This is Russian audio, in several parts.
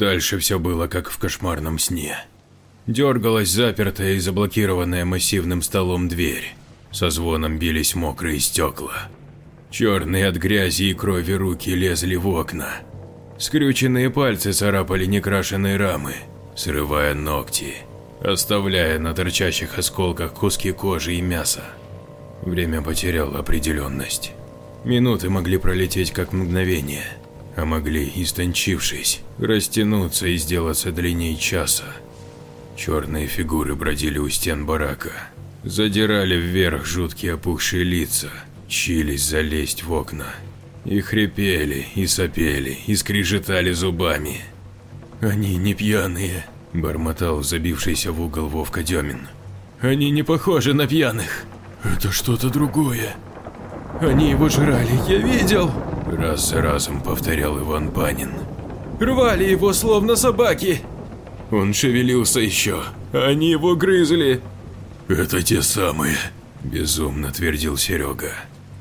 Дальше все было как в кошмарном сне. Дергалась запертая и заблокированная массивным столом дверь. Со звоном бились мокрые стекла. Черные от грязи и крови руки лезли в окна. Скрюченные пальцы царапали некрашенные рамы, срывая ногти, оставляя на торчащих осколках куски кожи и мяса. Время потеряло определенность. Минуты могли пролететь как мгновение, а могли, истончившись, растянуться и сделаться длиннее часа. Черные фигуры бродили у стен барака, задирали вверх жуткие опухшие лица, чились залезть в окна. И хрипели, и сопели, и скрежетали зубами. «Они не пьяные», – бормотал забившийся в угол Вовка Демин. «Они не похожи на пьяных. Это что-то другое. Они его жрали, я видел!» Раз за разом повторял Иван Панин. «Рвали его, словно собаки!» Он шевелился еще, они его грызли. «Это те самые», – безумно твердил Серега.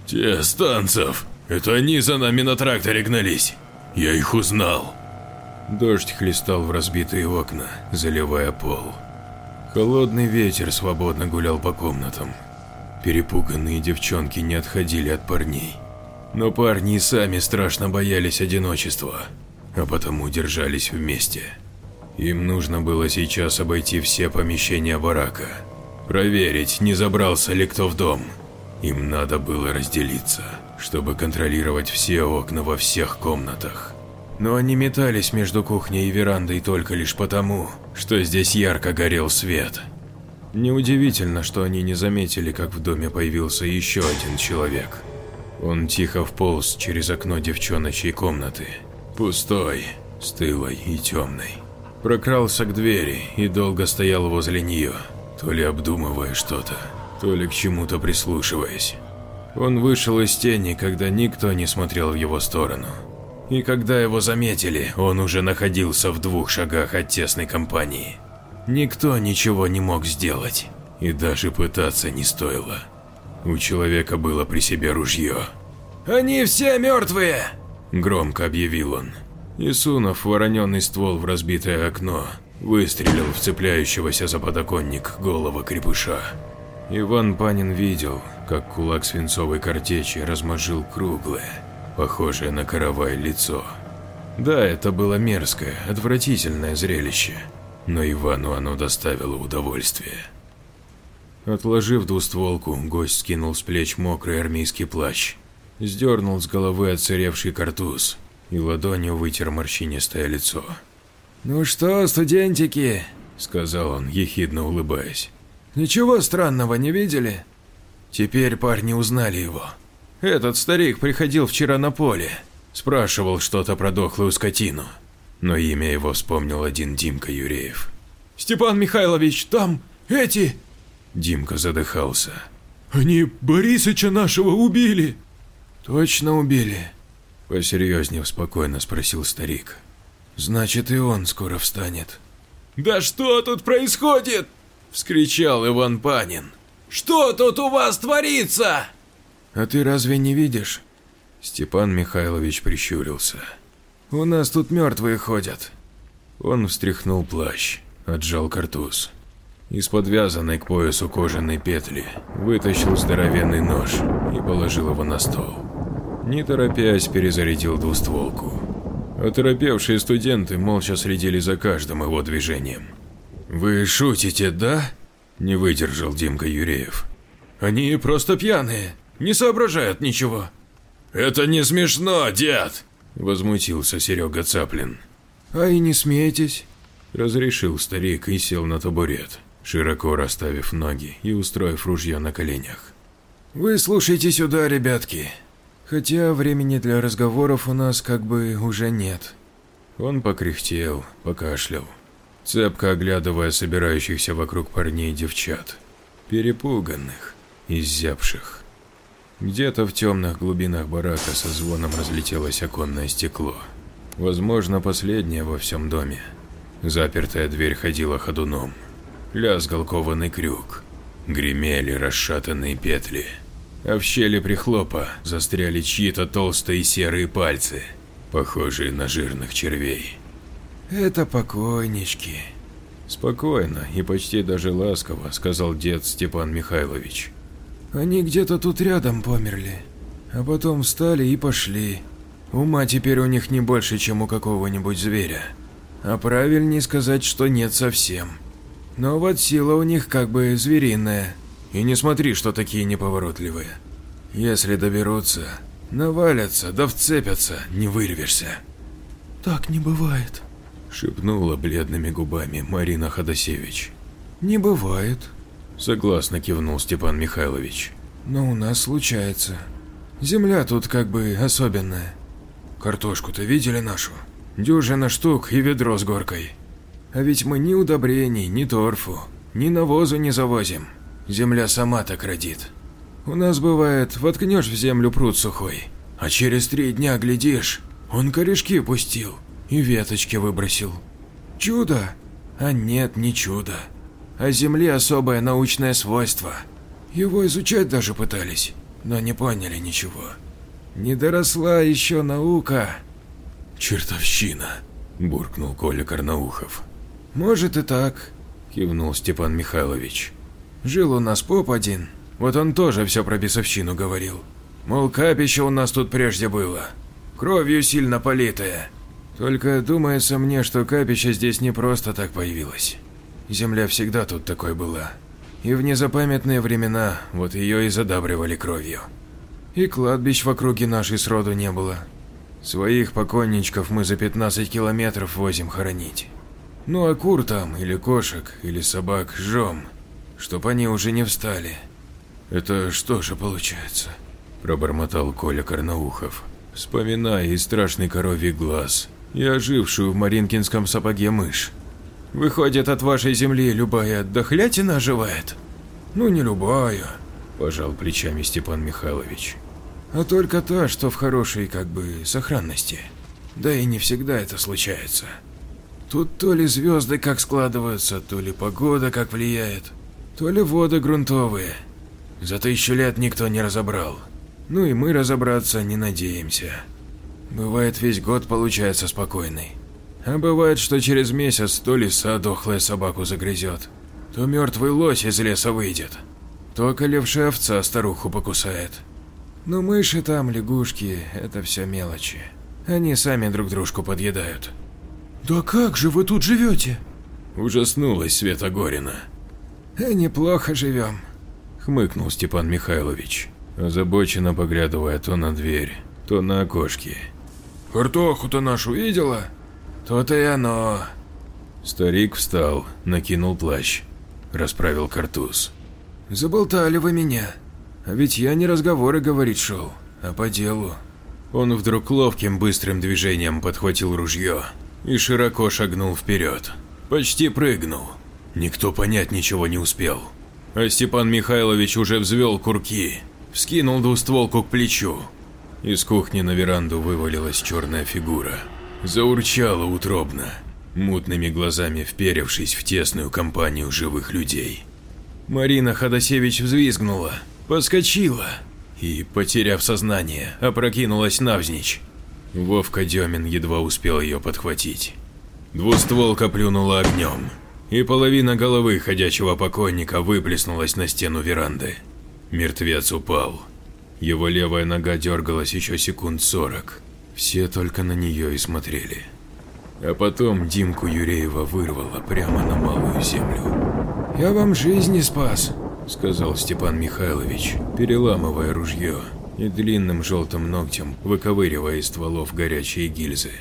«Те станцев. Это они за нами на тракторе гнались. Я их узнал». Дождь хлестал в разбитые окна, заливая пол. Холодный ветер свободно гулял по комнатам. Перепуганные девчонки не отходили от парней. Но парни и сами страшно боялись одиночества, а потому держались вместе. Им нужно было сейчас обойти все помещения барака, проверить, не забрался ли кто в дом. Им надо было разделиться, чтобы контролировать все окна во всех комнатах. Но они метались между кухней и верандой только лишь потому, что здесь ярко горел свет. Неудивительно, что они не заметили, как в доме появился еще один человек. Он тихо вполз через окно девчоночьей комнаты, пустой, стылой и темной. Прокрался к двери и долго стоял возле нее, то ли обдумывая что-то, то ли к чему-то прислушиваясь. Он вышел из тени, когда никто не смотрел в его сторону. И когда его заметили, он уже находился в двух шагах от тесной компании. Никто ничего не мог сделать, и даже пытаться не стоило. У человека было при себе ружье. «Они все мертвые!» – громко объявил он. И сунув вороненный ствол в разбитое окно, выстрелил в цепляющегося за подоконник голого крепыша. Иван Панин видел, как кулак свинцовой картечи размозжил круглое, похожее на каравай лицо. Да, это было мерзкое, отвратительное зрелище, но Ивану оно доставило удовольствие. Отложив двустволку, гость скинул с плеч мокрый армейский плащ, сдернул с головы отсыревший картуз и ладонью вытер морщинистое лицо. «Ну что, студентики?» – сказал он, ехидно улыбаясь. «Ничего странного не видели?» Теперь парни узнали его. Этот старик приходил вчера на поле, спрашивал что-то про дохлую скотину, но имя его вспомнил один Димка Юреев. «Степан Михайлович, там эти...» Димка задыхался. «Они Борисыча нашего убили!» «Точно убили?» Посерьезнее спокойно спросил старик. «Значит, и он скоро встанет». «Да что тут происходит?» – вскричал Иван Панин. «Что тут у вас творится?» «А ты разве не видишь?» Степан Михайлович прищурился. «У нас тут мертвые ходят». Он встряхнул плащ, отжал картуз. Из подвязанной к поясу кожаной петли вытащил здоровенный нож и положил его на стол. Не торопясь, перезарядил двустволку. Оторопевшие студенты молча следили за каждым его движением. «Вы шутите, да?» – не выдержал Димка Юреев. «Они просто пьяные, не соображают ничего». «Это не смешно, дед!» – возмутился Серега Цаплин. «А и не смейтесь», – разрешил старик и сел на табурет широко расставив ноги и устроив ружье на коленях. «Вы слушайте сюда, ребятки. Хотя времени для разговоров у нас как бы уже нет». Он покряхтел, покашлял, цепко оглядывая собирающихся вокруг парней девчат, перепуганных, изябших. Где-то в темных глубинах барака со звоном разлетелось оконное стекло. Возможно, последнее во всем доме. Запертая дверь ходила ходуном лязгал кованый крюк, гремели расшатанные петли, а в щели прихлопа застряли чьи-то толстые серые пальцы, похожие на жирных червей. Это покойнички. Спокойно и почти даже ласково сказал дед Степан Михайлович. Они где-то тут рядом померли, а потом встали и пошли. Ума теперь у них не больше, чем у какого-нибудь зверя. А правильнее сказать, что нет совсем. Но вот сила у них как бы звериная. И не смотри, что такие неповоротливые. Если доберутся, навалятся, да вцепятся, не вырвешься. Так не бывает, шепнула бледными губами Марина Ходосевич. Не бывает, согласно кивнул Степан Михайлович. Но у нас случается. Земля тут как бы особенная. Картошку-то видели нашу? Дюжина штук и ведро с горкой. А ведь мы ни удобрений, ни торфу, ни навозу не завозим. Земля сама так родит. У нас бывает, воткнешь в землю пруд сухой, а через три дня глядишь, он корешки пустил и веточки выбросил. Чудо? А нет, не чудо. А земле особое научное свойство. Его изучать даже пытались, но не поняли ничего. Не доросла еще наука. Чертовщина, буркнул Коля Карнаухов. «Может и так», – кивнул Степан Михайлович. «Жил у нас поп один, вот он тоже все про бесовщину говорил. Мол, капище у нас тут прежде было, кровью сильно политое. Только думается мне, что капище здесь не просто так появилось. Земля всегда тут такой была. И в незапамятные времена вот ее и задабривали кровью. И кладбищ в округе нашей сроду не было. Своих покойничков мы за 15 километров возим хоронить. Ну а кур там, или кошек, или собак жжем, чтоб они уже не встали. Это что же получается? Пробормотал Коля Карнаухов, вспоминая и страшный коровий глаз, и ожившую в Маринкинском сапоге мышь. Выходит, от вашей земли любая дохлятина оживает? Ну не любая, пожал плечами Степан Михайлович. А только та, что в хорошей, как бы, сохранности. Да и не всегда это случается. Тут то ли звезды как складываются, то ли погода как влияет, то ли воды грунтовые. За тысячу лет никто не разобрал. Ну и мы разобраться не надеемся. Бывает весь год получается спокойный. А бывает, что через месяц то лиса дохлая собаку загрызет, то мертвый лось из леса выйдет, то колевшая овца старуху покусает. Но мыши там, лягушки – это все мелочи. Они сами друг дружку подъедают. «Да как же вы тут живете?» Ужаснулась Света Горина. «Э, «Неплохо живем», — хмыкнул Степан Михайлович, озабоченно поглядывая то на дверь, то на окошки. «Картоху-то нашу видела?» «То-то и оно». Старик встал, накинул плащ, расправил картуз. «Заболтали вы меня. А ведь я не разговоры говорить шел, а по делу». Он вдруг ловким быстрым движением подхватил ружье и широко шагнул вперед. Почти прыгнул. Никто понять ничего не успел. А Степан Михайлович уже взвел курки, вскинул двустволку к плечу. Из кухни на веранду вывалилась черная фигура. Заурчала утробно, мутными глазами вперевшись в тесную компанию живых людей. Марина Ходосевич взвизгнула, подскочила и, потеряв сознание, опрокинулась навзничь. Вовка Демин едва успел ее подхватить. Двустволка плюнула огнем, и половина головы ходячего покойника выплеснулась на стену веранды. Мертвец упал. Его левая нога дергалась еще секунд сорок. Все только на нее и смотрели. А потом Димку Юреева вырвало прямо на малую землю. «Я вам жизни спас», — сказал Степан Михайлович, переламывая ружье и длинным желтым ногтем выковыривая из стволов горячие гильзы.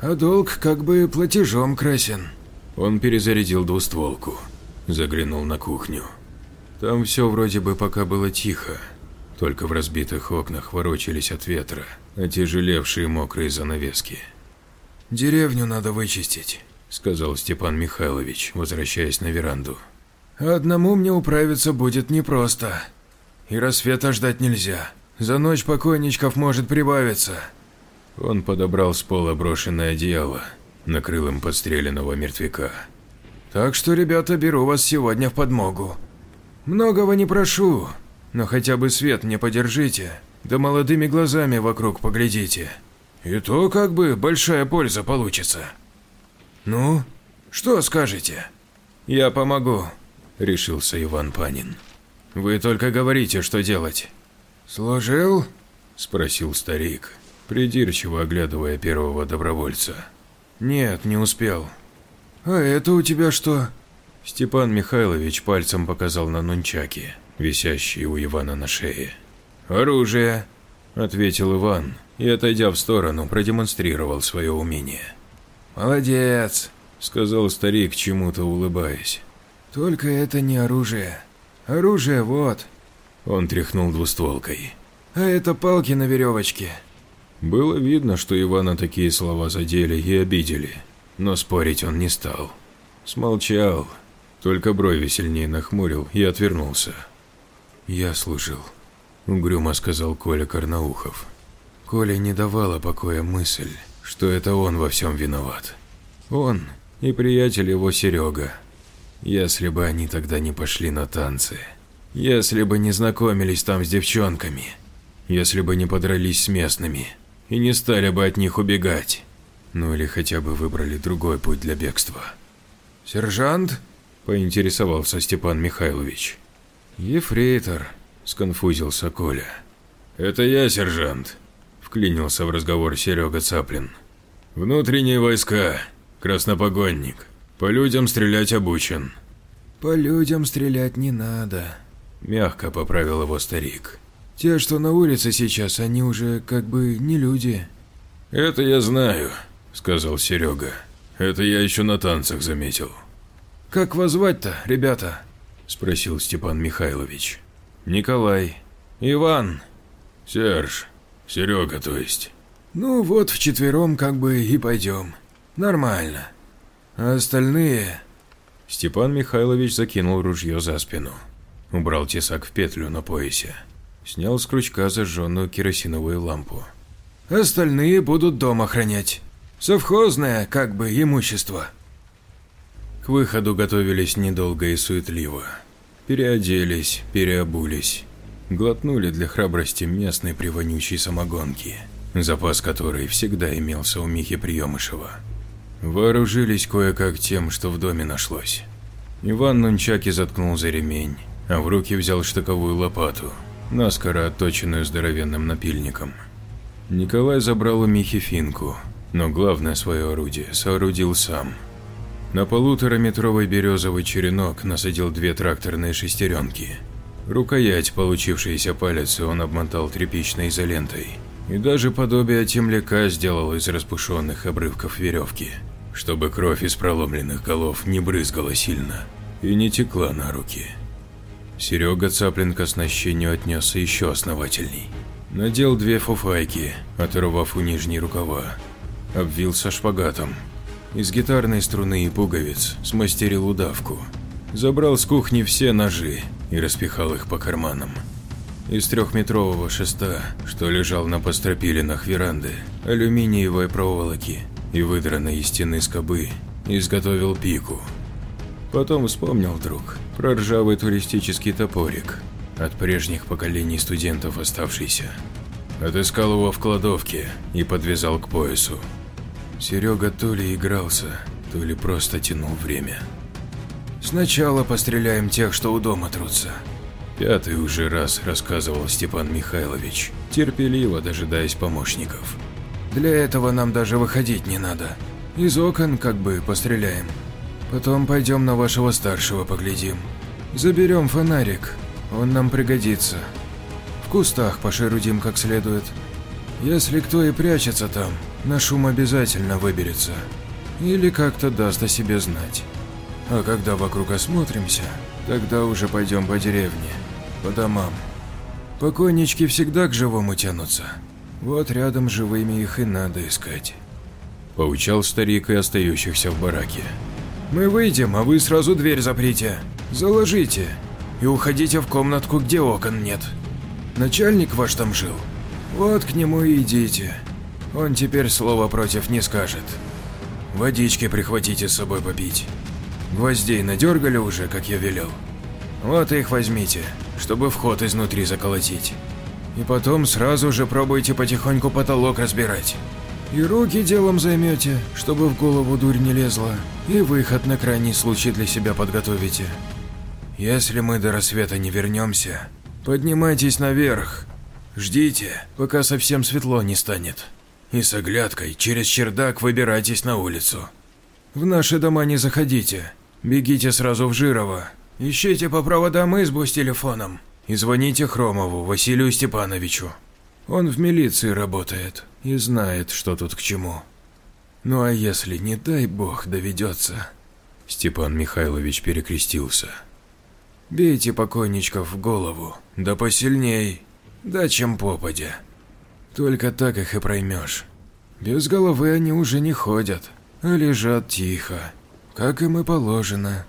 «А долг как бы платежом красен». Он перезарядил двустволку, заглянул на кухню. Там все вроде бы пока было тихо, только в разбитых окнах ворочались от ветра отяжелевшие мокрые занавески. «Деревню надо вычистить», — сказал Степан Михайлович, возвращаясь на веранду. «Одному мне управиться будет непросто. И рассвета ждать нельзя. За ночь покойничков может прибавиться. Он подобрал с пола брошенное одеяло, накрыл им подстреленного мертвяка. Так что, ребята, беру вас сегодня в подмогу. Многого не прошу, но хотя бы свет мне подержите, да молодыми глазами вокруг поглядите. И то как бы большая польза получится. Ну, что скажете? Я помогу, решился Иван Панин. Вы только говорите, что делать. Служил? спросил старик, придирчиво оглядывая первого добровольца. Нет, не успел. А это у тебя что? Степан Михайлович пальцем показал на нунчаки, висящие у Ивана на шее. «Оружие», – ответил Иван и, отойдя в сторону, продемонстрировал свое умение. «Молодец», – сказал старик, чему-то улыбаясь. «Только это не оружие. Оружие вот». Он тряхнул двустволкой. «А это палки на веревочке». Было видно, что Ивана такие слова задели и обидели, но спорить он не стал. Смолчал, только брови сильнее нахмурил и отвернулся. «Я служил», – угрюмо сказал Коля Карнаухов. Коля не давала покоя мысль, что это он во всем виноват. Он и приятель его Серега. Если бы они тогда не пошли на танцы, если бы не знакомились там с девчонками, если бы не подрались с местными и не стали бы от них убегать, ну или хотя бы выбрали другой путь для бегства. «Сержант?» поинтересовался Степан Михайлович. «Ефрейтор», – сконфузился Коля. «Это я, сержант», – вклинился в разговор Серега Цаплин. «Внутренние войска, краснопогонник, по людям стрелять обучен». «По людям стрелять не надо», – мягко поправил его старик. «Те, что на улице сейчас, они уже как бы не люди». «Это я знаю», – сказал Серега. «Это я еще на танцах заметил». «Как вас звать-то, ребята?» – спросил Степан Михайлович. «Николай. Иван. Серж. Серега, то есть». «Ну вот, вчетвером как бы и пойдем. Нормально. А остальные...» Степан Михайлович закинул ружье за спину. Убрал тесак в петлю на поясе. Снял с крючка зажженную керосиновую лампу. «Остальные будут дом охранять. Совхозное, как бы, имущество». К выходу готовились недолго и суетливо. Переоделись, переобулись. Глотнули для храбрости местной привонючей самогонки, запас которой всегда имелся у Михи Приемышева. Вооружились кое-как тем, что в доме нашлось. Иван Нунчаки заткнул за ремень, а в руки взял штыковую лопату, наскоро отточенную здоровенным напильником. Николай забрал у Михи финку, но главное свое орудие соорудил сам – на полутораметровый березовый черенок насадил две тракторные шестеренки. Рукоять, получившаяся палец, он обмотал тряпичной изолентой. И даже подобие темляка сделал из распушенных обрывков веревки, чтобы кровь из проломленных голов не брызгала сильно и не текла на руки. Серега Цаплин к оснащению отнесся еще основательней. Надел две фуфайки, оторвав у нижней рукава. Обвился шпагатом, из гитарной струны и пуговиц смастерил удавку. Забрал с кухни все ножи и распихал их по карманам. Из трехметрового шеста, что лежал на постропилинах веранды, алюминиевой проволоки и выдранной из стены скобы, изготовил пику. Потом вспомнил вдруг про ржавый туристический топорик, от прежних поколений студентов оставшийся. Отыскал его в кладовке и подвязал к поясу. Серега то ли игрался, то ли просто тянул время. «Сначала постреляем тех, что у дома трутся», – пятый уже раз рассказывал Степан Михайлович, терпеливо дожидаясь помощников. «Для этого нам даже выходить не надо. Из окон как бы постреляем. Потом пойдем на вашего старшего поглядим. Заберем фонарик, он нам пригодится. В кустах пошерудим как следует. Если кто и прячется там, на шум обязательно выберется. Или как-то даст о себе знать. А когда вокруг осмотримся, тогда уже пойдем по деревне, по домам. Покойнички всегда к живому тянутся. Вот рядом живыми их и надо искать. Поучал старик и остающихся в бараке. Мы выйдем, а вы сразу дверь заприте. Заложите. И уходите в комнатку, где окон нет. Начальник ваш там жил? Вот к нему и идите. Он теперь слова против не скажет. Водички прихватите с собой попить. Гвоздей надергали уже, как я велел. Вот их возьмите, чтобы вход изнутри заколотить. И потом сразу же пробуйте потихоньку потолок разбирать. И руки делом займете, чтобы в голову дурь не лезла, и выход на крайний случай для себя подготовите. Если мы до рассвета не вернемся, поднимайтесь наверх. Ждите, пока совсем светло не станет. И с оглядкой через чердак выбирайтесь на улицу. В наши дома не заходите. Бегите сразу в Жирово. Ищите по проводам избу с телефоном. И звоните Хромову Василию Степановичу. Он в милиции работает и знает, что тут к чему. Ну а если, не дай бог, доведется. Степан Михайлович перекрестился. Бейте покойничков в голову, да посильней, да чем попадя. Только так их и проймешь. Без головы они уже не ходят, а лежат тихо, как им и положено.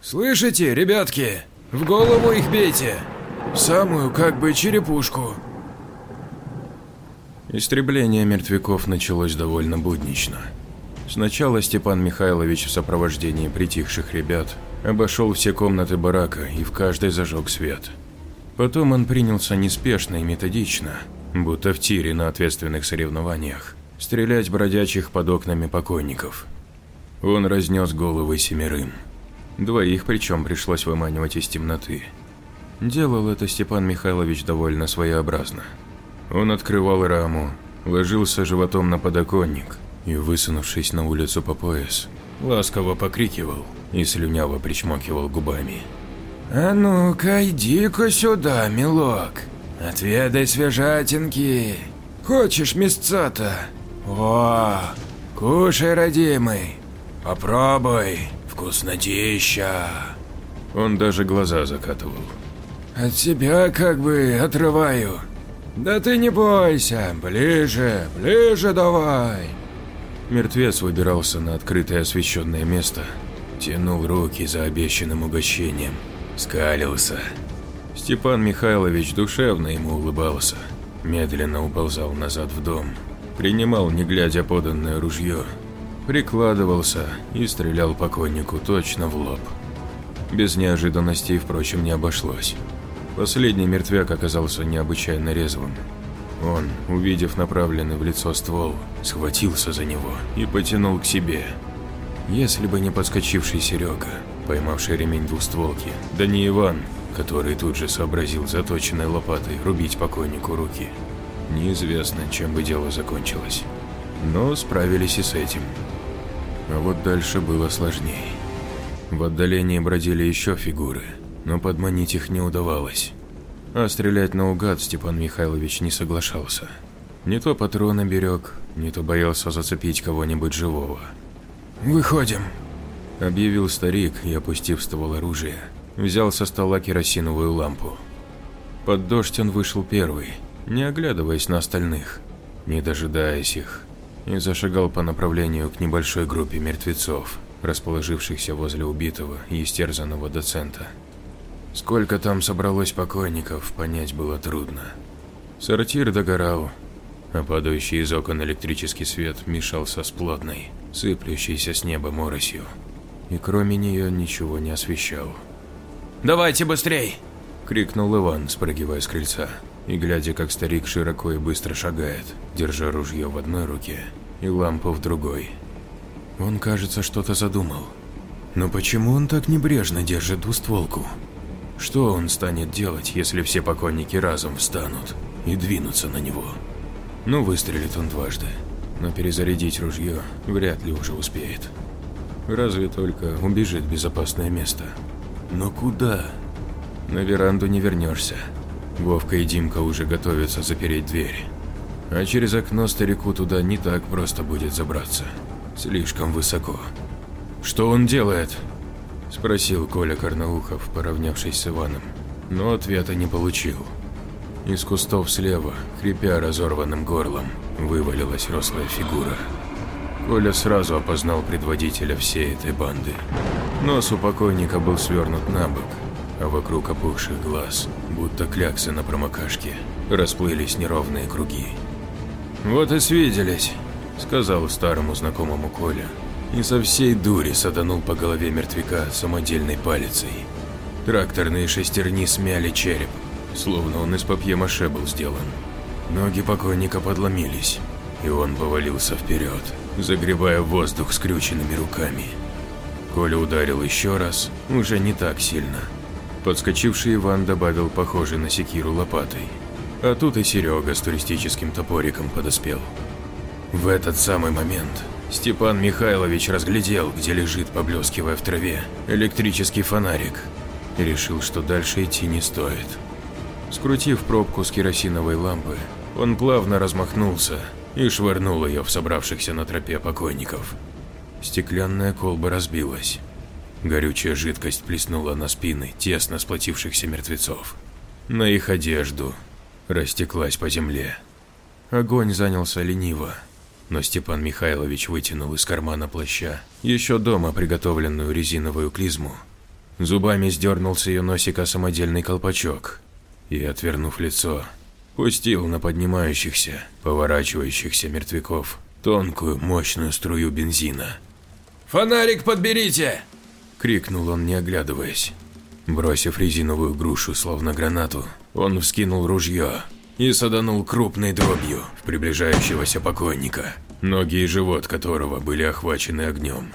Слышите, ребятки? В голову их бейте! В самую, как бы, черепушку. Истребление мертвяков началось довольно буднично. Сначала Степан Михайлович в сопровождении притихших ребят обошел все комнаты барака и в каждой зажег свет. Потом он принялся неспешно и методично, будто в тире на ответственных соревнованиях, стрелять бродячих под окнами покойников. Он разнес головы семерым. Двоих причем пришлось выманивать из темноты. Делал это Степан Михайлович довольно своеобразно. Он открывал раму, ложился животом на подоконник и, высунувшись на улицу по пояс, ласково покрикивал и слюняво причмокивал губами. «А ну-ка, иди-ка сюда, милок, отведай свежатинки. Хочешь мясца-то? О, кушай, родимый, попробуй, вкуснотища!» Он даже глаза закатывал. «От себя как бы отрываю. Да ты не бойся, ближе, ближе давай!» Мертвец выбирался на открытое освещенное место, тянул руки за обещанным угощением, скалился. Степан Михайлович душевно ему улыбался, медленно уползал назад в дом, принимал, не глядя, поданное ружье, прикладывался и стрелял покойнику точно в лоб. Без неожиданностей, впрочем, не обошлось. Последний мертвяк оказался необычайно резвым. Он, увидев направленный в лицо ствол, схватился за него и потянул к себе. Если бы не подскочивший Серега, поймавший ремень двустволки, да не Иван, который тут же сообразил заточенной лопатой рубить покойнику руки, неизвестно, чем бы дело закончилось. Но справились и с этим. А вот дальше было сложнее. В отдалении бродили еще фигуры, но подманить их не удавалось. А стрелять наугад Степан Михайлович не соглашался. Не то патроны берег, не то боялся зацепить кого-нибудь живого. «Выходим», – объявил старик и, опустив ствол оружия, взял со стола керосиновую лампу. Под дождь он вышел первый, не оглядываясь на остальных, не дожидаясь их, и зашагал по направлению к небольшой группе мертвецов, расположившихся возле убитого и истерзанного доцента. Сколько там собралось покойников, понять было трудно. Сортир догорал, а падающий из окон электрический свет мешался с плотной, сыплющейся с неба моросью, и кроме нее ничего не освещал. «Давайте быстрей!» – крикнул Иван, спрыгивая с крыльца, и глядя, как старик широко и быстро шагает, держа ружье в одной руке и лампу в другой. Он, кажется, что-то задумал. Но почему он так небрежно держит двустволку? Что он станет делать, если все покойники разом встанут и двинутся на него? Ну, выстрелит он дважды, но перезарядить ружье вряд ли уже успеет. Разве только убежит в безопасное место. Но куда? На веранду не вернешься. Вовка и Димка уже готовятся запереть дверь. А через окно старику туда не так просто будет забраться. Слишком высоко. Что он делает? – спросил Коля Карнаухов, поравнявшись с Иваном, но ответа не получил. Из кустов слева, хрипя разорванным горлом, вывалилась рослая фигура. Коля сразу опознал предводителя всей этой банды. Нос у покойника был свернут на бок, а вокруг опухших глаз, будто кляксы на промокашке, расплылись неровные круги. «Вот и свиделись», – сказал старому знакомому Коля, и со всей дури саданул по голове мертвяка самодельной палицей. Тракторные шестерни смяли череп, словно он из папье-маше был сделан. Ноги покойника подломились. и он повалился вперед, загребая воздух скрюченными руками. Коля ударил еще раз, уже не так сильно. Подскочивший Иван добавил похожий на секиру лопатой. А тут и Серега с туристическим топориком подоспел. В этот самый момент Степан Михайлович разглядел, где лежит, поблескивая в траве, электрический фонарик, и решил, что дальше идти не стоит. Скрутив пробку с керосиновой лампы, он плавно размахнулся и швырнул ее в собравшихся на тропе покойников. Стеклянная колба разбилась. Горючая жидкость плеснула на спины тесно сплотившихся мертвецов. На их одежду растеклась по земле. Огонь занялся лениво, но Степан Михайлович вытянул из кармана плаща еще дома приготовленную резиновую клизму. Зубами сдернул с ее носика самодельный колпачок и, отвернув лицо, пустил на поднимающихся, поворачивающихся мертвяков тонкую, мощную струю бензина. «Фонарик подберите!» – крикнул он, не оглядываясь. Бросив резиновую грушу, словно гранату, он вскинул ружье и саданул крупной дробью в приближающегося покойника, ноги и живот которого были охвачены огнем.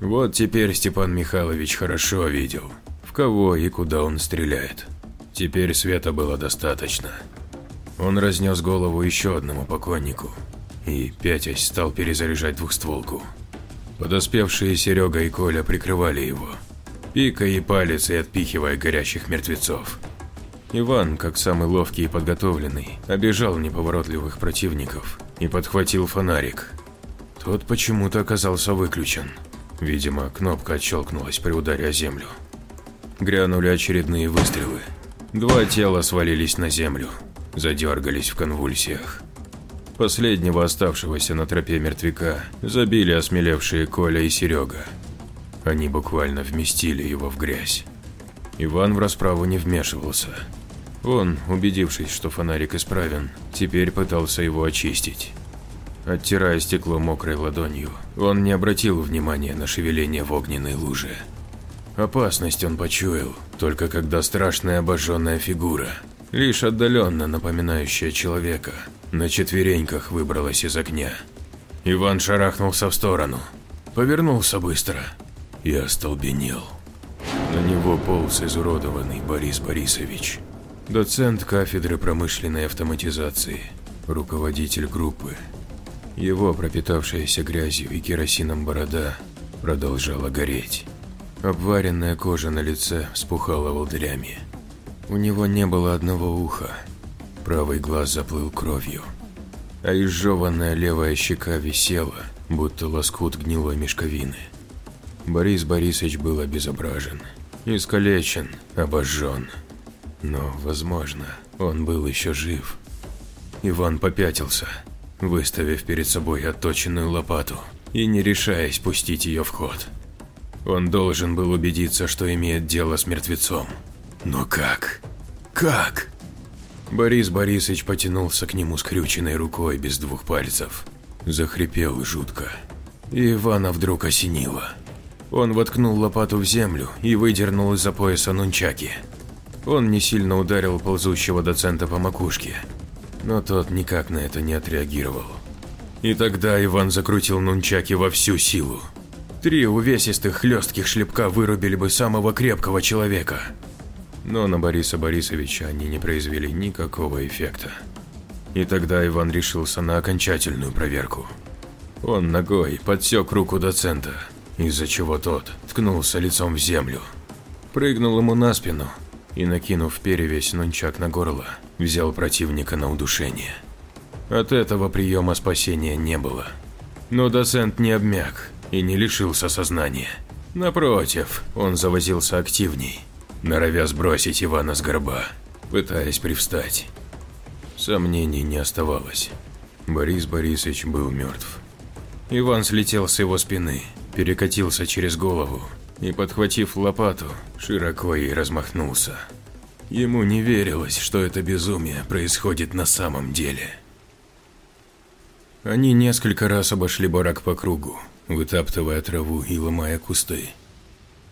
Вот теперь Степан Михайлович хорошо видел, в кого и куда он стреляет. Теперь света было достаточно. Он разнес голову еще одному покойнику и, пятясь, стал перезаряжать двухстволку. Подоспевшие Серега и Коля прикрывали его, пикая и палец и отпихивая горящих мертвецов. Иван, как самый ловкий и подготовленный, обежал неповоротливых противников и подхватил фонарик. Тот почему-то оказался выключен. Видимо, кнопка отщелкнулась при ударе о землю. Грянули очередные выстрелы. Два тела свалились на землю, задергались в конвульсиях. Последнего оставшегося на тропе мертвяка забили осмелевшие Коля и Серега. Они буквально вместили его в грязь. Иван в расправу не вмешивался. Он, убедившись, что фонарик исправен, теперь пытался его очистить. Оттирая стекло мокрой ладонью, он не обратил внимания на шевеление в огненной луже. Опасность он почуял, только когда страшная обожженная фигура, лишь отдаленно напоминающая человека, на четвереньках выбралась из огня. Иван шарахнулся в сторону, повернулся быстро и остолбенел. На него полз изуродованный Борис Борисович, доцент кафедры промышленной автоматизации, руководитель группы. Его пропитавшаяся грязью и керосином борода продолжала гореть. Обваренная кожа на лице вспухала волдырями. У него не было одного уха. Правый глаз заплыл кровью. А изжеванная левая щека висела, будто лоскут гнилой мешковины. Борис Борисович был обезображен, искалечен, обожжен. Но, возможно, он был еще жив. Иван попятился, выставив перед собой отточенную лопату и не решаясь пустить ее в ход. Он должен был убедиться, что имеет дело с мертвецом. Но как? Как? Борис Борисович потянулся к нему скрюченной рукой без двух пальцев. Захрипел жутко. И Ивана вдруг осенило. Он воткнул лопату в землю и выдернул из-за пояса нунчаки. Он не сильно ударил ползущего доцента по макушке, но тот никак на это не отреагировал. И тогда Иван закрутил нунчаки во всю силу. Три увесистых хлестких шлепка вырубили бы самого крепкого человека. Но на Бориса Борисовича они не произвели никакого эффекта. И тогда Иван решился на окончательную проверку. Он ногой подсек руку доцента, из-за чего тот ткнулся лицом в землю. Прыгнул ему на спину и, накинув перевесь нунчак на горло, взял противника на удушение. От этого приема спасения не было. Но доцент не обмяк и не лишился сознания. Напротив, он завозился активней, норовя сбросить Ивана с горба, пытаясь привстать. Сомнений не оставалось. Борис Борисович был мертв. Иван слетел с его спины, перекатился через голову и, подхватив лопату, широко ей размахнулся. Ему не верилось, что это безумие происходит на самом деле. Они несколько раз обошли барак по кругу, вытаптывая траву и ломая кусты.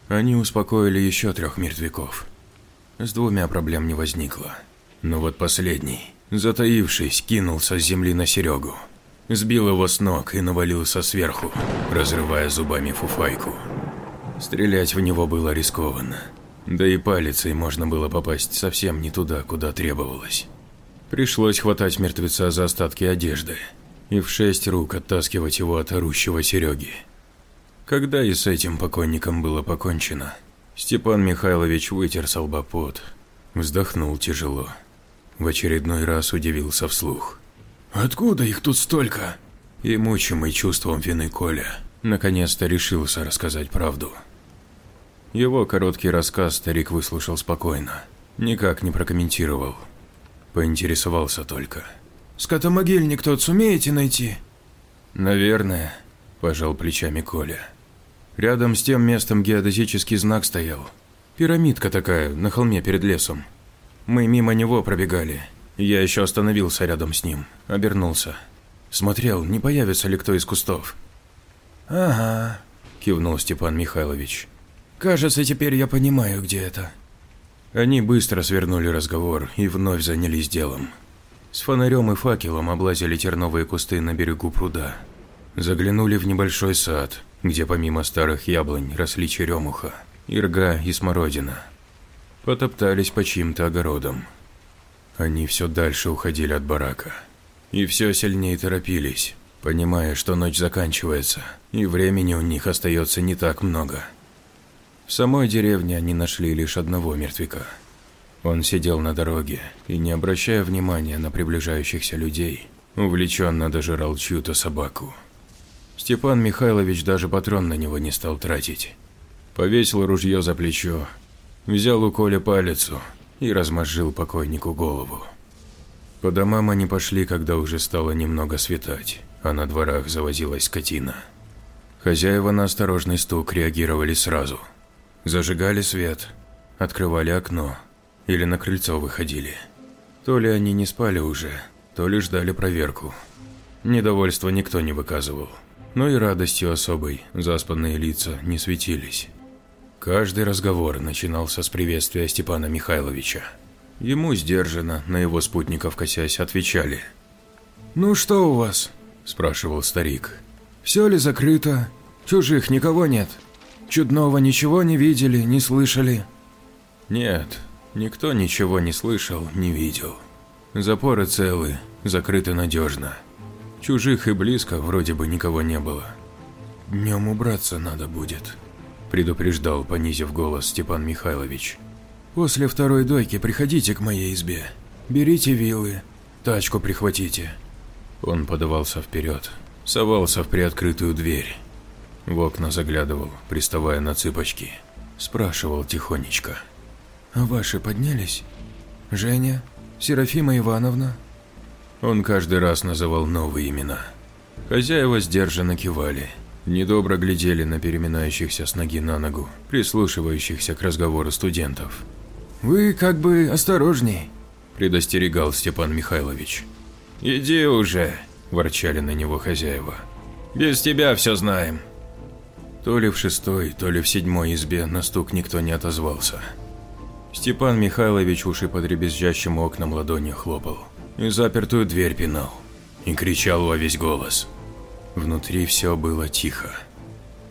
Они успокоили еще трех мертвяков. С двумя проблем не возникло. Но вот последний, затаившись, кинулся с земли на Серегу. сбил его с ног и навалился сверху, разрывая зубами фуфайку. Стрелять в него было рискованно, да и палицей можно было попасть совсем не туда, куда требовалось. Пришлось хватать мертвеца за остатки одежды и в шесть рук оттаскивать его от орущего Сереги. Когда и с этим покойником было покончено, Степан Михайлович вытер с пот, вздохнул тяжело. В очередной раз удивился вслух. «Откуда их тут столько?» И мучимый чувством вины Коля наконец-то решился рассказать правду. Его короткий рассказ старик выслушал спокойно, никак не прокомментировал. Поинтересовался только. «Скотомогильник тот сумеете найти?» «Наверное», – пожал плечами Коля. Рядом с тем местом геодезический знак стоял. Пирамидка такая, на холме перед лесом. Мы мимо него пробегали. Я еще остановился рядом с ним, обернулся. Смотрел, не появится ли кто из кустов. «Ага», – кивнул Степан Михайлович. «Кажется, теперь я понимаю, где это». Они быстро свернули разговор и вновь занялись делом. С фонарем и факелом облазили терновые кусты на берегу пруда. Заглянули в небольшой сад, где помимо старых яблонь росли черемуха, ирга и смородина. Потоптались по чьим-то огородам. Они все дальше уходили от барака. И все сильнее торопились, понимая, что ночь заканчивается, и времени у них остается не так много. В самой деревне они нашли лишь одного мертвяка. Он сидел на дороге и, не обращая внимания на приближающихся людей, увлеченно дожирал чью-то собаку. Степан Михайлович даже патрон на него не стал тратить. Повесил ружье за плечо, взял у Коля палицу и размозжил покойнику голову. По домам они пошли, когда уже стало немного светать, а на дворах завозилась скотина. Хозяева на осторожный стук реагировали сразу – Зажигали свет, открывали окно или на крыльцо выходили. То ли они не спали уже, то ли ждали проверку. Недовольства никто не выказывал, но и радостью особой заспанные лица не светились. Каждый разговор начинался с приветствия Степана Михайловича. Ему сдержанно, на его спутников косясь, отвечали. «Ну что у вас?» – спрашивал старик. «Все ли закрыто? Чужих никого нет?» Чудного ничего не видели, не слышали? Нет, никто ничего не слышал, не видел. Запоры целы, закрыты надежно. Чужих и близко вроде бы никого не было. Днем убраться надо будет, предупреждал, понизив голос Степан Михайлович. После второй дойки приходите к моей избе. Берите вилы, тачку прихватите. Он подавался вперед, совался в приоткрытую дверь. В окна заглядывал, приставая на цыпочки. Спрашивал тихонечко. «А ваши поднялись? Женя? Серафима Ивановна?» Он каждый раз называл новые имена. Хозяева сдержанно кивали, недобро глядели на переминающихся с ноги на ногу, прислушивающихся к разговору студентов. «Вы как бы осторожней», – предостерегал Степан Михайлович. «Иди уже», – ворчали на него хозяева. «Без тебя все знаем». То ли в шестой, то ли в седьмой избе на стук никто не отозвался. Степан Михайлович уши под ребезжащим окном ладонью хлопал, и запертую дверь пинал, и кричал во весь голос. Внутри все было тихо.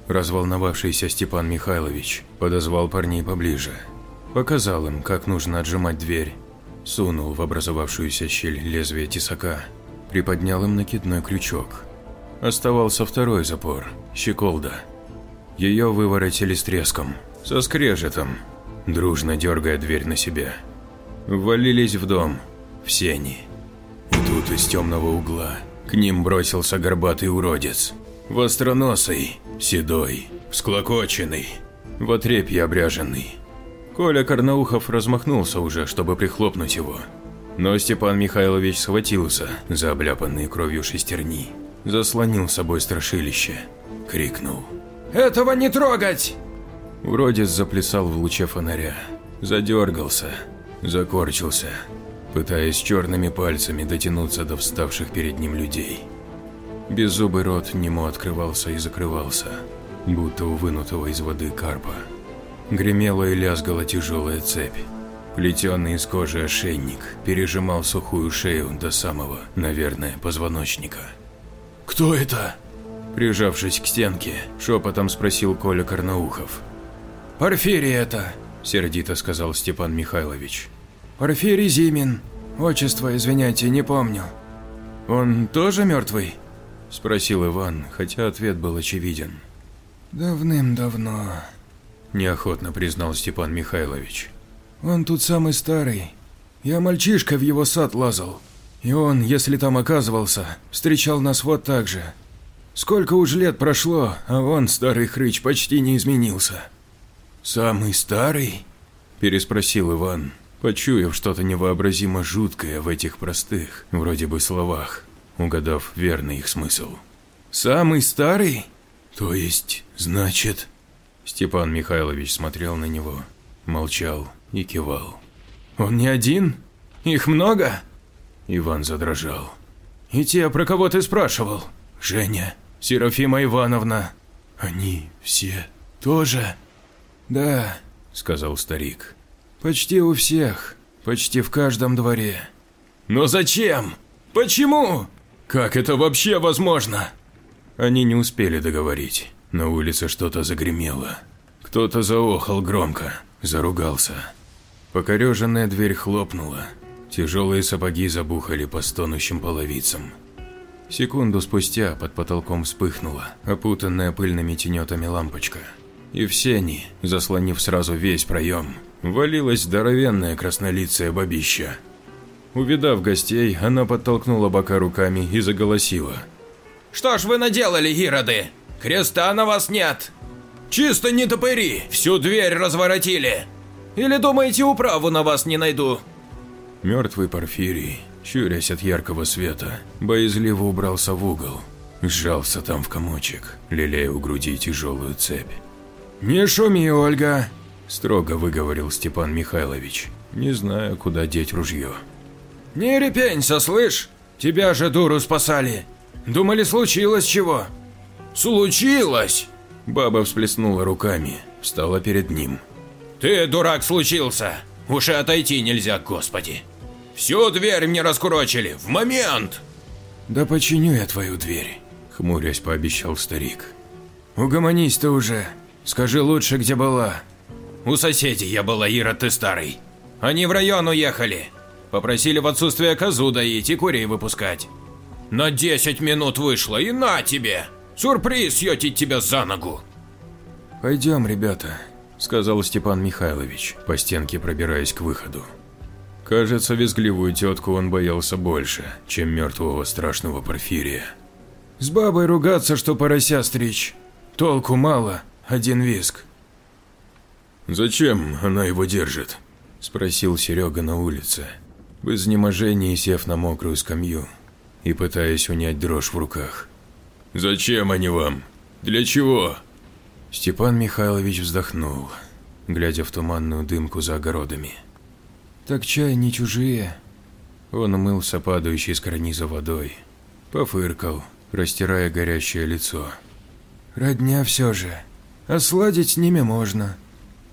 Разволновавшийся Степан Михайлович подозвал парней поближе, показал им, как нужно отжимать дверь, сунул в образовавшуюся щель лезвие тесака, приподнял им накидной крючок. Оставался второй запор, щеколда – ее выворотили с треском, со скрежетом, дружно дергая дверь на себя. Ввалились в дом, в сени. И тут из темного угла к ним бросился горбатый уродец. Востроносый, седой, всклокоченный, в отрепье обряженный. Коля Карнаухов размахнулся уже, чтобы прихлопнуть его. Но Степан Михайлович схватился за обляпанные кровью шестерни, заслонил собой страшилище, крикнул – этого не трогать!» Уродец заплясал в луче фонаря, задергался, закорчился, пытаясь черными пальцами дотянуться до вставших перед ним людей. Беззубый рот нему открывался и закрывался, будто у вынутого из воды карпа. Гремела и лязгала тяжелая цепь. Плетеный из кожи ошейник пережимал сухую шею до самого, наверное, позвоночника. «Кто это?» Прижавшись к стенке, шепотом спросил Коля Корнаухов. «Порфирий это», – сердито сказал Степан Михайлович. «Порфирий Зимин. Отчество, извиняйте, не помню». «Он тоже мертвый?» – спросил Иван, хотя ответ был очевиден. «Давным-давно», – неохотно признал Степан Михайлович. «Он тут самый старый. Я мальчишка в его сад лазал. И он, если там оказывался, встречал нас вот так же. Сколько уж лет прошло, а он, старый хрыч, почти не изменился. «Самый старый?» – переспросил Иван, почуяв что-то невообразимо жуткое в этих простых, вроде бы словах, угадав верный их смысл. «Самый старый? То есть, значит...» Степан Михайлович смотрел на него, молчал и кивал. «Он не один? Их много?» Иван задрожал. «И те, про кого ты спрашивал? Женя, Серафима Ивановна. Они все тоже?» «Да», — сказал старик. «Почти у всех, почти в каждом дворе». «Но зачем? Почему? Как это вообще возможно?» Они не успели договорить. На улице что-то загремело. Кто-то заохал громко, заругался. Покореженная дверь хлопнула, Тяжелые сапоги забухали по стонущим половицам. Секунду спустя под потолком вспыхнула, опутанная пыльными тенетами лампочка. И в сени, заслонив сразу весь проем, валилась здоровенная краснолицая бабища. Увидав гостей, она подтолкнула бока руками и заголосила. «Что ж вы наделали, ироды? Креста на вас нет! Чисто не топыри, всю дверь разворотили! Или думаете, управу на вас не найду?» Мертвый Порфирий, щурясь от яркого света, боязливо убрался в угол, сжался там в комочек, лелея у груди тяжелую цепь. «Не шуми, Ольга!» – строго выговорил Степан Михайлович, не зная, куда деть ружье. «Не репенься, слышь! Тебя же дуру спасали! Думали, случилось чего?» «Случилось!» Баба всплеснула руками, встала перед ним. «Ты, дурак, случился! Уж и отойти нельзя, господи!» Всю дверь мне раскурочили, в момент!» «Да починю я твою дверь», — хмурясь пообещал старик. «Угомонись ты уже, скажи лучше, где была». «У соседей я была, Ира, ты старый. Они в район уехали. Попросили в отсутствие козу доить и курей выпускать. На 10 минут вышло, и на тебе! Сюрприз съетить тебя за ногу!» «Пойдем, ребята», — сказал Степан Михайлович, по стенке пробираясь к выходу. Кажется, визгливую тетку он боялся больше, чем мертвого страшного Порфирия. «С бабой ругаться, что порося стричь. Толку мало, один визг». «Зачем она его держит?» – спросил Серега на улице, в изнеможении сев на мокрую скамью и пытаясь унять дрожь в руках. «Зачем они вам? Для чего?» Степан Михайлович вздохнул, глядя в туманную дымку за огородами. Так чай не чужие. Он умылся падающей с карниза водой. Пофыркал, растирая горящее лицо. Родня все же. Осладить с ними можно.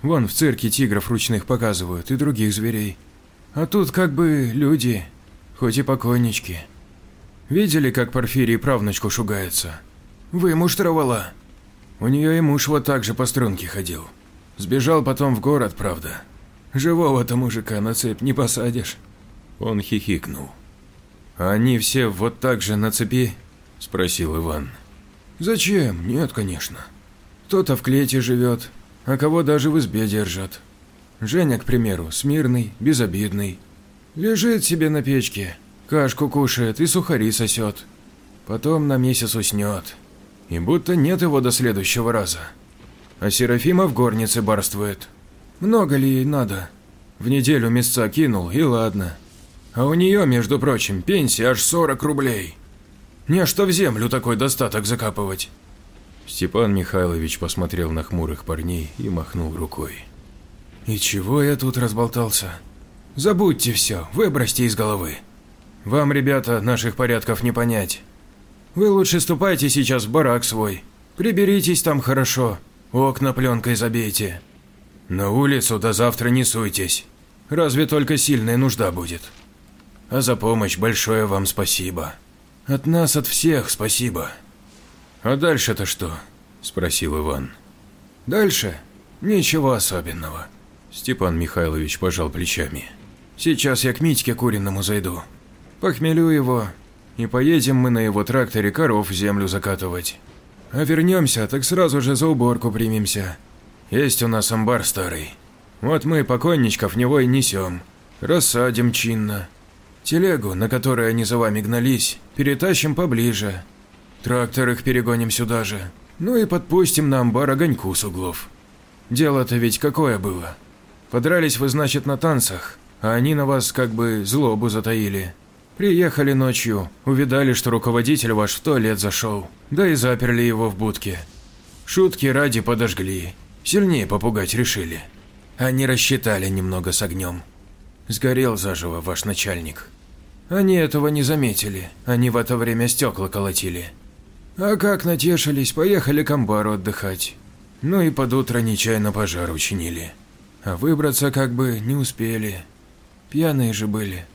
Вон в цирке тигров ручных показывают и других зверей. А тут как бы люди, хоть и покойнички. Видели, как Порфирий правнучку шугается? Вы муштровала. У нее и муж вот так же по струнке ходил. Сбежал потом в город, правда. Живого-то мужика на цепь не посадишь. Он хихикнул. Они все вот так же на цепи? Спросил Иван. Зачем? Нет, конечно. Кто-то в клете живет, а кого даже в избе держат. Женя, к примеру, смирный, безобидный. Лежит себе на печке, кашку кушает и сухари сосет. Потом на месяц уснет. И будто нет его до следующего раза. А Серафима в горнице барствует. Много ли ей надо? В неделю месяца кинул, и ладно. А у нее, между прочим, пенсия аж 40 рублей. Не что в землю такой достаток закапывать. Степан Михайлович посмотрел на хмурых парней и махнул рукой. «И чего я тут разболтался? Забудьте все, выбросьте из головы. Вам, ребята, наших порядков не понять. Вы лучше ступайте сейчас в барак свой. Приберитесь там хорошо, окна пленкой забейте. На улицу до завтра не суйтесь. Разве только сильная нужда будет. А за помощь большое вам спасибо. От нас, от всех, спасибо. А дальше-то что? Спросил Иван. Дальше? Ничего особенного. Степан Михайлович пожал плечами. Сейчас я к Митьке Куриному зайду. Похмелю его, и поедем мы на его тракторе коров в землю закатывать. А вернемся, так сразу же за уборку примемся. Есть у нас амбар старый. Вот мы покойничков в него и несем. Рассадим чинно. Телегу, на которой они за вами гнались, перетащим поближе. Трактор их перегоним сюда же. Ну и подпустим на амбар огоньку с углов. Дело-то ведь какое было. Подрались вы, значит, на танцах, а они на вас как бы злобу затаили. Приехали ночью, увидали, что руководитель ваш в туалет зашел, да и заперли его в будке. Шутки ради подожгли, сильнее попугать решили. Они рассчитали немного с огнем. Сгорел заживо ваш начальник. Они этого не заметили, они в это время стекла колотили. А как натешились, поехали к амбару отдыхать. Ну и под утро нечаянно пожар учинили. А выбраться как бы не успели. Пьяные же были.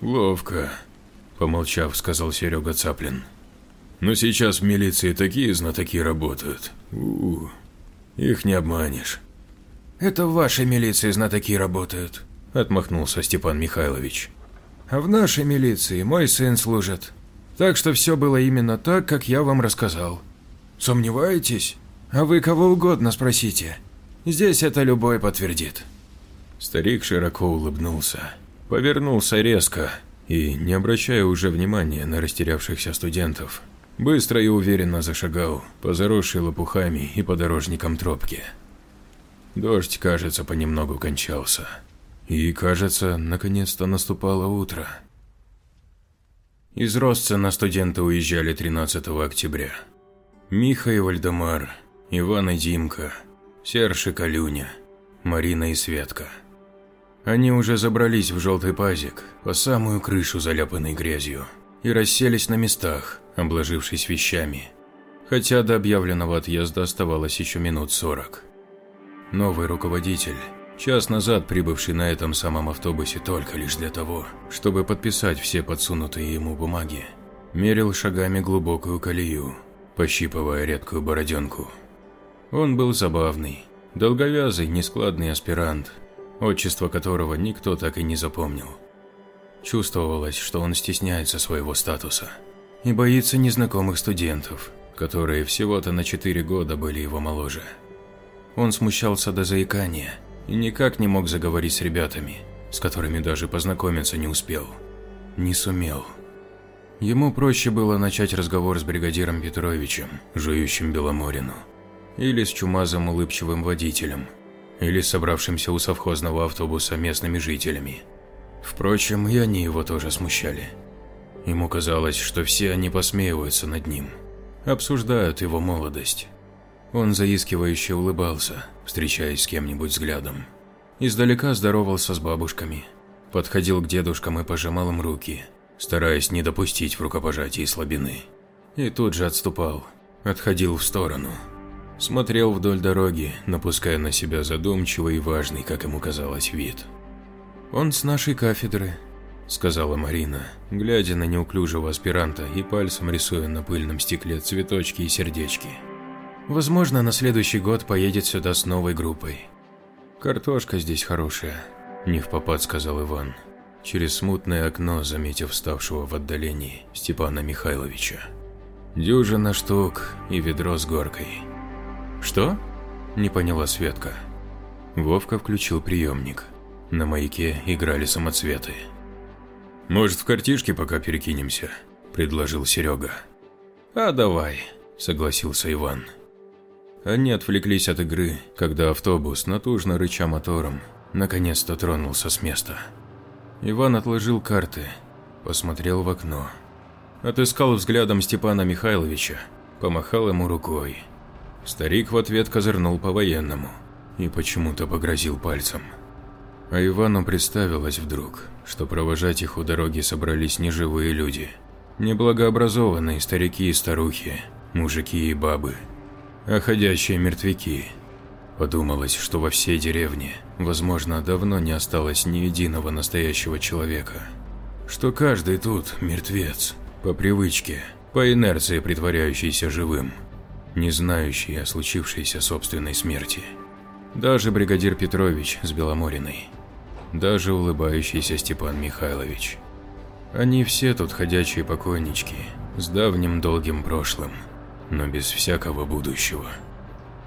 Ловко, помолчав, сказал Серега Цаплин. Но сейчас в милиции такие знатоки работают. У, -у, -у. их не обманешь. Это в вашей милиции знатоки работают, отмахнулся Степан Михайлович. А в нашей милиции мой сын служит. Так что все было именно так, как я вам рассказал. Сомневаетесь? А вы кого угодно спросите. Здесь это любой подтвердит. Старик широко улыбнулся, повернулся резко и, не обращая уже внимания на растерявшихся студентов, быстро и уверенно зашагал по заросшей лопухами и подорожникам тропки. Дождь, кажется, понемногу кончался. И, кажется, наконец-то наступало утро. Из на студенты уезжали 13 октября. Миха и Вальдемар, Иван и Димка, Серж и Калюня, Марина и Светка. Они уже забрались в желтый пазик, по самую крышу заляпанной грязью, и расселись на местах, обложившись вещами. Хотя до объявленного отъезда оставалось еще минут сорок. Новый руководитель, час назад прибывший на этом самом автобусе только лишь для того, чтобы подписать все подсунутые ему бумаги, мерил шагами глубокую колею, пощипывая редкую бороденку. Он был забавный, долговязый, нескладный аспирант, отчество которого никто так и не запомнил. Чувствовалось, что он стесняется своего статуса и боится незнакомых студентов, которые всего-то на четыре года были его моложе. Он смущался до заикания и никак не мог заговорить с ребятами, с которыми даже познакомиться не успел. Не сумел. Ему проще было начать разговор с бригадиром Петровичем, жующим Беломорину, или с чумазым улыбчивым водителем, или собравшимся у совхозного автобуса местными жителями. Впрочем, и они его тоже смущали. Ему казалось, что все они посмеиваются над ним, обсуждают его молодость. Он заискивающе улыбался, встречаясь с кем-нибудь взглядом. Издалека здоровался с бабушками, подходил к дедушкам и пожимал им руки, стараясь не допустить в рукопожатии слабины. И тут же отступал, отходил в сторону, смотрел вдоль дороги, напуская на себя задумчивый и важный, как ему казалось, вид. «Он с нашей кафедры», – сказала Марина, глядя на неуклюжего аспиранта и пальцем рисуя на пыльном стекле цветочки и сердечки. «Возможно, на следующий год поедет сюда с новой группой. Картошка здесь хорошая», – не в попад сказал Иван, через смутное окно заметив вставшего в отдалении Степана Михайловича. «Дюжина штук и ведро с горкой». «Что?» – не поняла Светка. Вовка включил приемник. На маяке играли самоцветы. «Может, в картишке пока перекинемся?» – предложил Серега. «А давай», – согласился Иван. Они отвлеклись от игры, когда автобус, натужно рыча мотором, наконец-то тронулся с места. Иван отложил карты, посмотрел в окно. Отыскал взглядом Степана Михайловича, помахал ему рукой. Старик в ответ козырнул по-военному и почему-то погрозил пальцем. А Ивану представилось вдруг, что провожать их у дороги собрались неживые люди. Неблагообразованные старики и старухи, мужики и бабы, а ходящие мертвяки. Подумалось, что во всей деревне, возможно, давно не осталось ни единого настоящего человека. Что каждый тут мертвец, По привычке, по инерции притворяющийся живым, не знающий о случившейся собственной смерти. Даже бригадир Петрович с Беломориной, даже улыбающийся Степан Михайлович. Они все тут ходячие покойнички, с давним долгим прошлым, но без всякого будущего.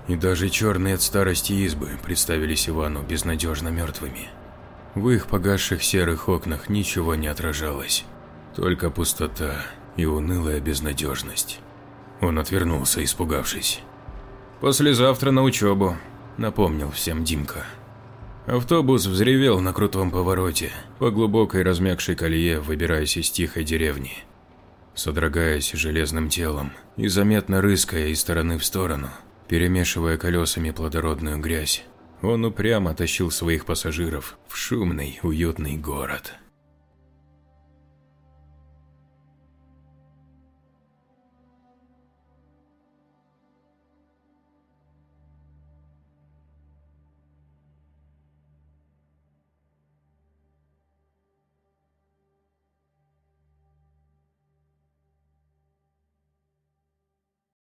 И даже черные от старости избы представились Ивану безнадежно мертвыми. В их погасших серых окнах ничего не отражалось, только пустота и унылая безнадежность. Он отвернулся, испугавшись. «Послезавтра на учебу», – напомнил всем Димка. Автобус взревел на крутом повороте, по глубокой размягшей колее, выбираясь из тихой деревни. Содрогаясь железным телом и заметно рыская из стороны в сторону, перемешивая колесами плодородную грязь, он упрямо тащил своих пассажиров в шумный, уютный город.